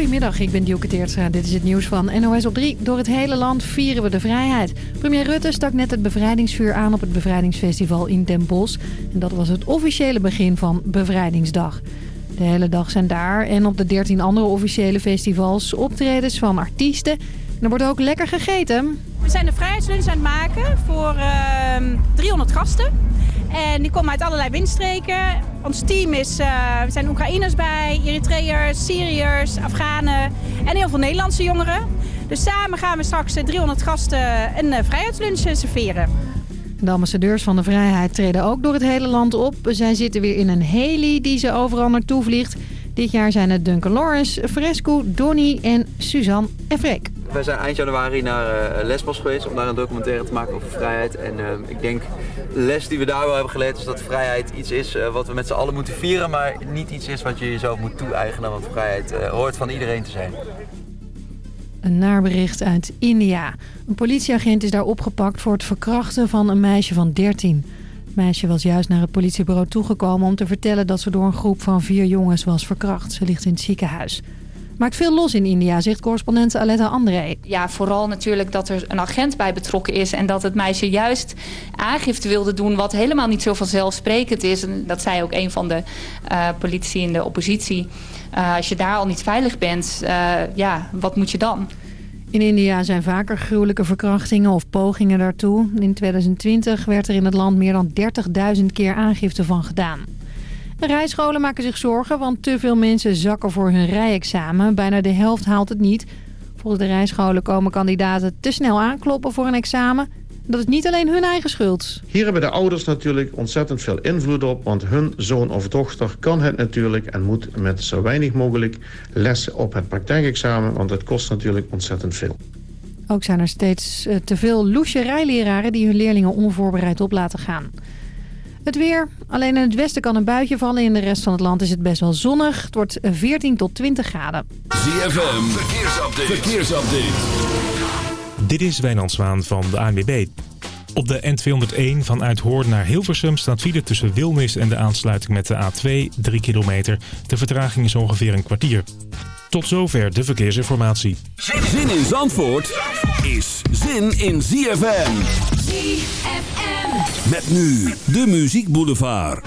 Goedemiddag, ik ben Dielke Teertstra. Dit is het nieuws van NOS op 3. Door het hele land vieren we de vrijheid. Premier Rutte stak net het bevrijdingsvuur aan op het bevrijdingsfestival in Den Bosch. En dat was het officiële begin van Bevrijdingsdag. De hele dag zijn daar en op de 13 andere officiële festivals optredens van artiesten. En er wordt ook lekker gegeten. We zijn een vrijheidslunch aan het maken voor uh, 300 gasten. En die komen uit allerlei windstreken. Ons team is, uh, zijn Oekraïners bij, Eritreërs, Syriërs, Afghanen en heel veel Nederlandse jongeren. Dus samen gaan we straks 300 gasten een uh, vrijheidslunch serveren. De ambassadeurs van de vrijheid treden ook door het hele land op. Zij zitten weer in een heli die ze overal naartoe vliegt. Dit jaar zijn het Duncan Lawrence, Fresco, Donny en Suzanne en Freek. Wij zijn eind januari naar uh, Lesbos geweest om daar een documentaire te maken over vrijheid. En uh, ik denk de les die we daar wel hebben geleerd is dat vrijheid iets is uh, wat we met z'n allen moeten vieren. Maar niet iets is wat je jezelf moet toe-eigenen, want vrijheid hoort van iedereen te zijn. Een naarbericht uit India. Een politieagent is daar opgepakt voor het verkrachten van een meisje van 13. Het meisje was juist naar het politiebureau toegekomen om te vertellen dat ze door een groep van vier jongens was verkracht. Ze ligt in het ziekenhuis. Maakt veel los in India, zegt correspondent Aletta André. Ja, vooral natuurlijk dat er een agent bij betrokken is... en dat het meisje juist aangifte wilde doen... wat helemaal niet zo vanzelfsprekend is. En dat zei ook een van de uh, politici in de oppositie. Uh, als je daar al niet veilig bent, uh, ja, wat moet je dan? In India zijn vaker gruwelijke verkrachtingen of pogingen daartoe. In 2020 werd er in het land meer dan 30.000 keer aangifte van gedaan. De rijscholen maken zich zorgen, want te veel mensen zakken voor hun rijexamen. Bijna de helft haalt het niet. Volgens de rijscholen komen kandidaten te snel aankloppen voor een examen. Dat is niet alleen hun eigen schuld. Hier hebben de ouders natuurlijk ontzettend veel invloed op... want hun zoon of dochter kan het natuurlijk... en moet met zo weinig mogelijk lessen op het praktijkexamen... want het kost natuurlijk ontzettend veel. Ook zijn er steeds te veel loesje rijleraren... die hun leerlingen onvoorbereid op laten gaan. Het weer. Alleen in het westen kan een buitje vallen. In de rest van het land is het best wel zonnig. Het wordt 14 tot 20 graden. ZFM. Verkeersupdate. Verkeersupdate. Dit is Wijnand Zwaan van de ANWB. Op de N201 van Uithoorn naar Hilversum staat file tussen Wilnis en de aansluiting met de A2 3 kilometer. De vertraging is ongeveer een kwartier. Tot zover de verkeersinformatie. Zin in Zandvoort is zin in ZFM. ZFM. Met nu de Muziek Boulevard.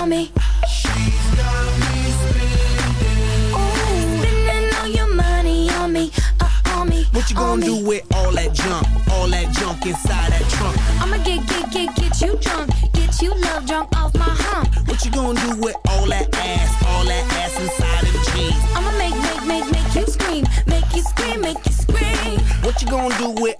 Time on me. Oh, spending all your money on me, uh, on me. What you gonna me. do with all that junk? All that junk inside that trunk? I'ma get, get, get, get you drunk, get you love drunk off my hump. What you gonna do with all that ass? All that ass inside them jeans? I'ma make, make, make, make you scream, make you scream, make you scream. What you gonna do with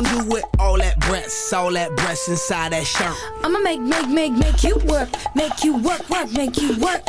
What do with all that breasts? All that breasts inside that shirt? I'ma make, make, make, make you work, make you work, work, make you work.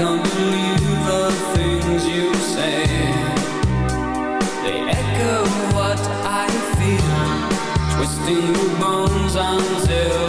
Twisting the things you say. They echo what I feel, twisting bones until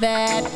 that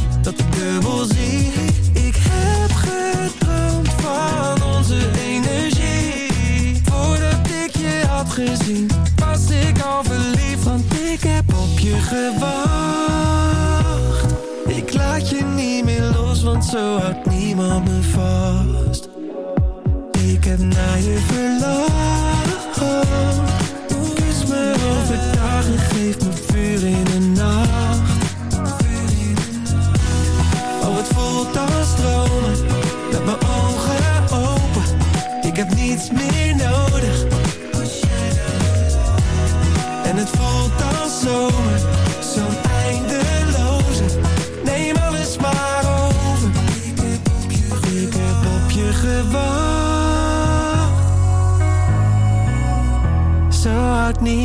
gewacht. Ik laat je niet meer los, want zo houdt niemand me vast. Ik heb naar je verlangd.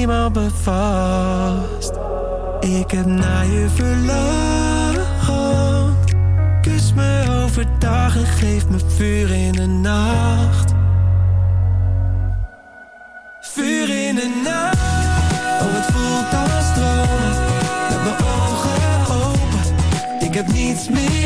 niemand. Ik heb naar je verlangen. Kus me overdag en geef me vuur in de nacht. Vuur in de nacht. Oh, het voelt als stroom. Met mijn ogen open. Ik heb niets meer.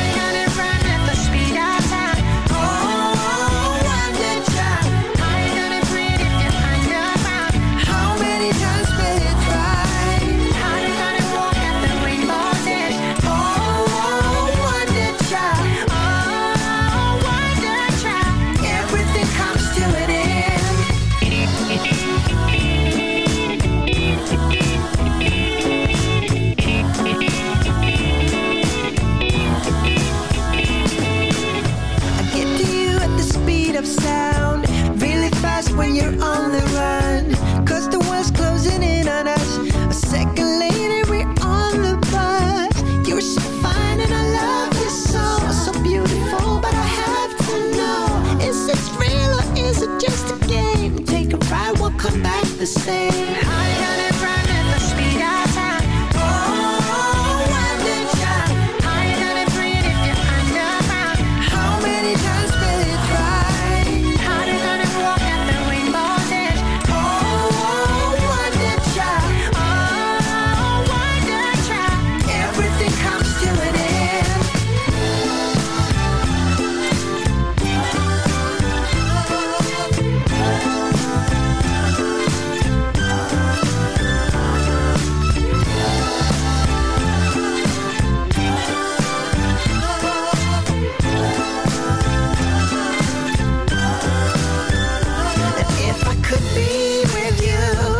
could be with you.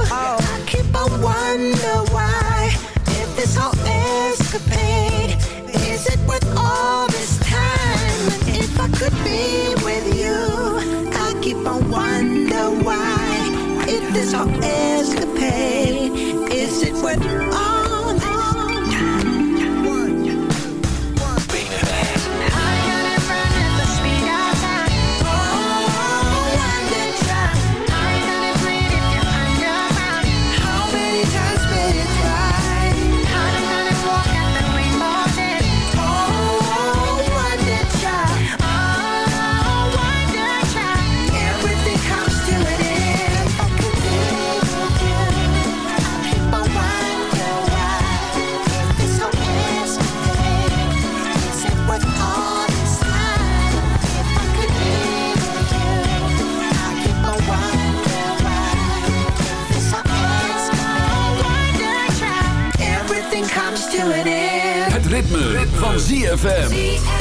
Oh. I keep on wonder why. If this whole escapade, is it worth all this time? And if I could be with you, I keep on wonder why. If this whole escapade Het ritme. van ZFM.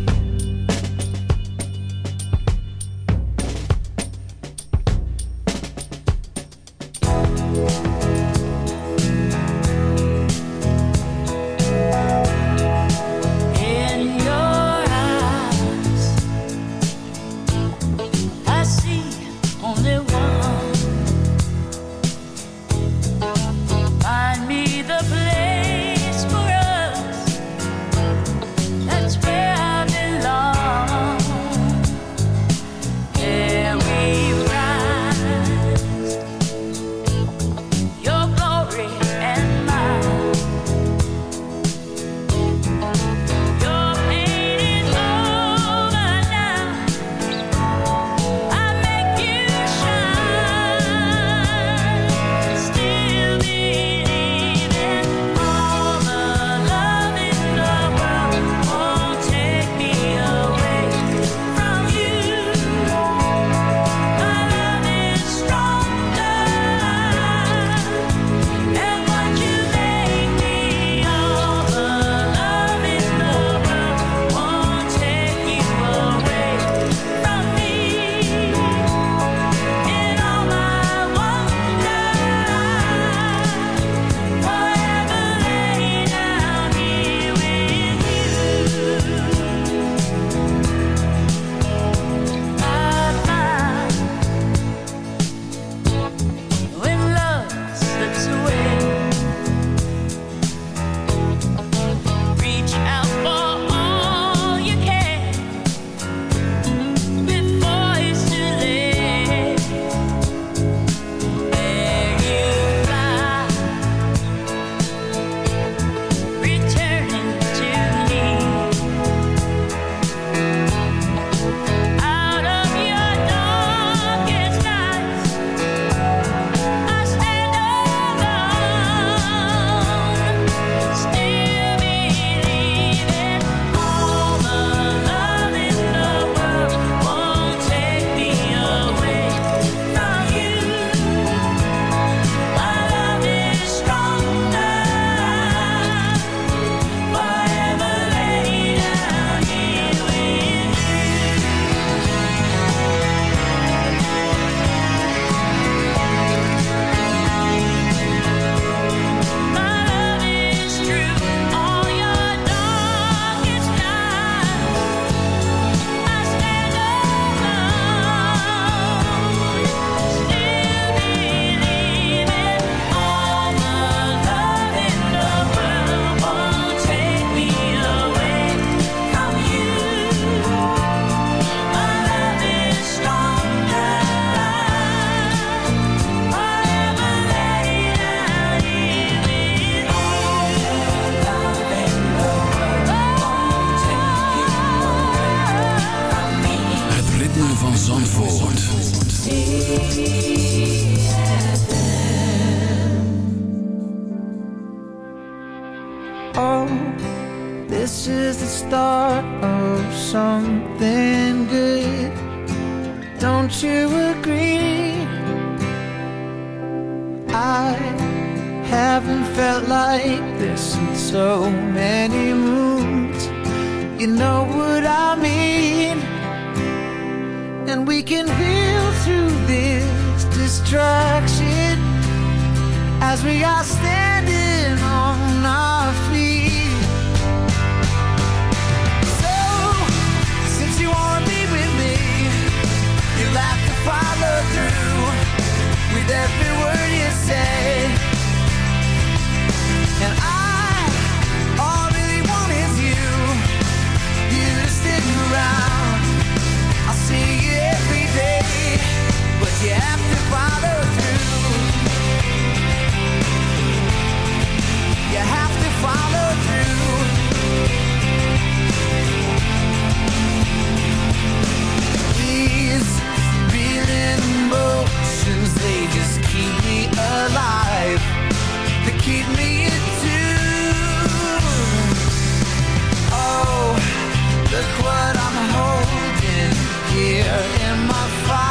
In so many moons. You know what I mean? And we can build through this distraction as we are standing on our feet. So, since you wanna be with me, you'll have to follow through with every Oh, what I'm holding here in my fire.